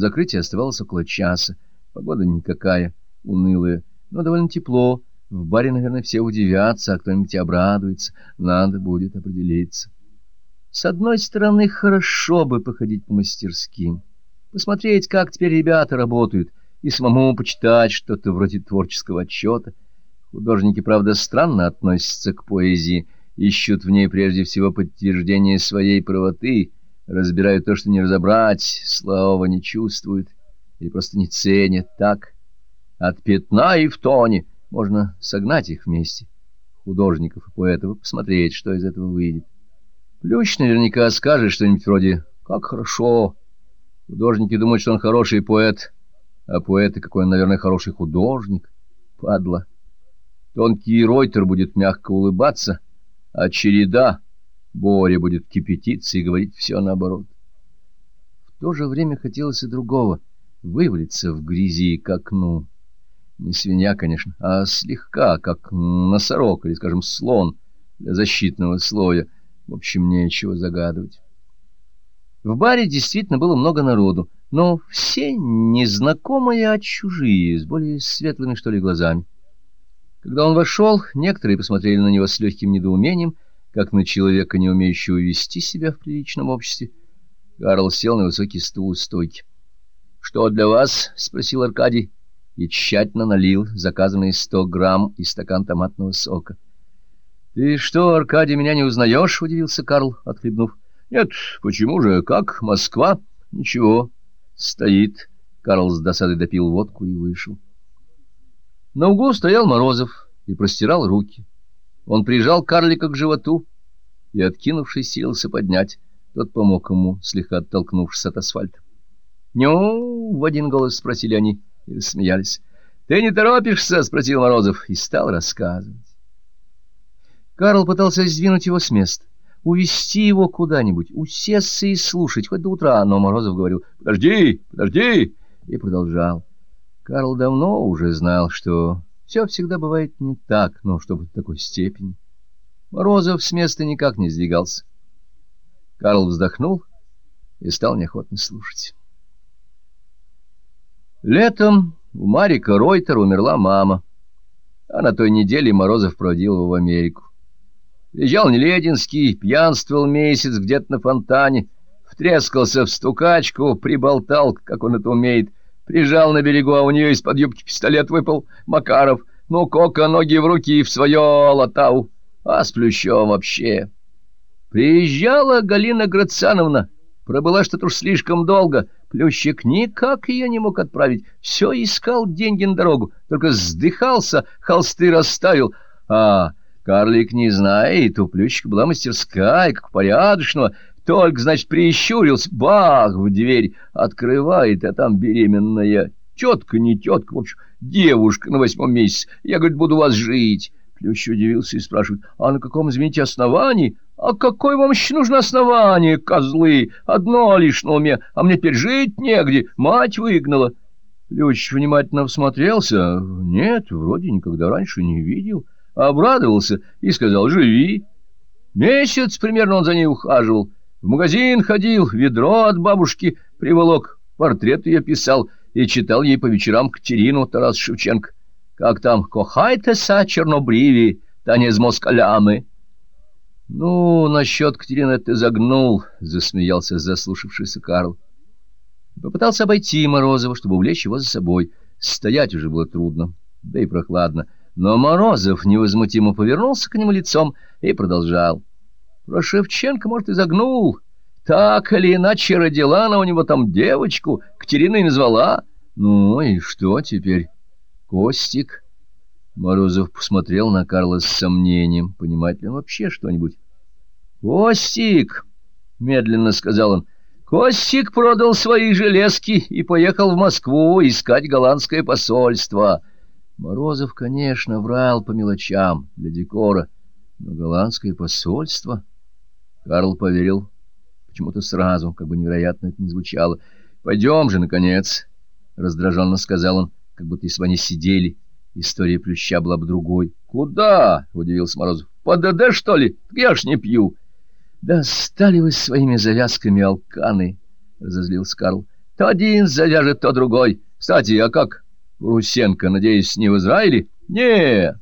Закрытие оставалось около часа. Погода никакая, унылая, но довольно тепло. В баре, наверное, все удивятся, а кто-нибудь обрадуется. Надо будет определиться. С одной стороны, хорошо бы походить по мастерским, посмотреть, как теперь ребята работают, и самому почитать что-то вроде творческого отчета. Художники, правда, странно относятся к поэзии, ищут в ней прежде всего подтверждение своей правоты, разбирают то, что не разобрать, слова не чувствуют или просто не ценят так. От пятна и в тоне можно согнать их вместе, художников и поэтов, посмотреть, что из этого выйдет. Плющ наверняка скажет что-нибудь вроде «как хорошо». Художники думают, что он хороший поэт, а поэты, какой он, наверное, хороший художник. Падла. Тонкий Ройтер будет мягко улыбаться, а череда Боря будет кипятиться и говорить все наоборот. В то же время хотелось и другого — вывалиться в грязи, как, ну, не свинья, конечно, а слегка, как носорог или, скажем, слон для защитного слоя. В общем, нечего загадывать. В баре действительно было много народу, но все незнакомые, а чужие, с более светлыми, что ли, глазами. Когда он вошел, некоторые посмотрели на него с легким недоумением, как на человека, не умеющего вести себя в приличном обществе. Карл сел на высокий стул у стойки. — Что для вас? — спросил Аркадий и тщательно налил заказанные сто грамм и стакан томатного сока. — Ты что, Аркадий, меня не узнаешь? — удивился Карл, отхлебнув. — Нет, почему же? Как? Москва? — Ничего. Стоит. Карл с досадой допил водку и вышел. На углу стоял Морозов и простирал руки. Он прижал карлика к животу и, откинувшись, силился поднять. Тот помог ему, слегка оттолкнувшись от асфальта. — Ню! — в один голос спросили они и рассмеялись. — Ты не торопишься? — спросил Морозов и стал рассказывать. Карл пытался сдвинуть его с места, увести его куда-нибудь, усесться и слушать, хоть до утра, но Морозов говорил «Подожди, подожди!» и продолжал. Карл давно уже знал, что все всегда бывает не так, но чтобы в такой степени. Морозов с места никак не сдвигался. Карл вздохнул и стал неохотно слушать. Летом у Марика Ройтера умерла мама, а на той неделе Морозов проводил его в Америку. Приезжал Нелединский, пьянствовал месяц где-то на фонтане, втрескался в стукачку, приболтал, как он это умеет, прижал на берегу, а у нее из-под юбки пистолет выпал, Макаров. Ну, Кока ноги в руки и в свое латау, а с Плющом вообще. Приезжала Галина Грациановна, пробыла что-то уж слишком долго — Плющик никак ее не мог отправить, все искал деньги на дорогу, только вздыхался, холсты расставил, а карлик не знает, у Плющика была мастерская, как порядочного, только, значит, прищурился, бах, в дверь открывает, а там беременная, тетка, не тетка, в общем, девушка на восьмом месяце, я, говорит, буду вас жить». Плющ удивился и спрашивает, а на каком, извините, основании? А какое вам еще нужно основание, козлы? Одно лишь на уме, а мне теперь жить негде, мать выгнала. Плющ внимательно всмотрелся. Нет, вроде никогда раньше не видел. Обрадовался и сказал, живи. Месяц примерно он за ней ухаживал. В магазин ходил, ведро от бабушки приволок, портрет ее писал и читал ей по вечерам Катерину Тарас Шевченко. Как там, кохайтеся, чернобриві, та не з москалями. Ну, насчет Катерины ты загнул, — засмеялся заслушавшийся Карл. Попытался обойти Морозова, чтобы увлечь его за собой. Стоять уже было трудно, да и прохладно. Но Морозов невозмутимо повернулся к нему лицом и продолжал. Про Шевченко, может, и загнул. Так или иначе родила она у него там девочку, Катерина и назвала. Ну и что теперь? Костик. Морозов посмотрел на Карла с сомнением, понимает ли он вообще что-нибудь. Костик, медленно сказал он. Костик продал свои железки и поехал в Москву искать голландское посольство. Морозов, конечно, врал по мелочам для декора, но голландское посольство... Карл поверил почему-то сразу, как бы невероятно это ни звучало. — Пойдем же, наконец, — раздраженно сказал он как будто если бы они сидели, история плюща была бы другой. — Куда? — удивился Морозов. — По ДД, что ли? Я ж не пью. — Да стали вы своими завязками алканы, — разозлился Карл. — То один завяжет, то другой. Кстати, а как Русенко, надеюсь, не в Израиле? Нет,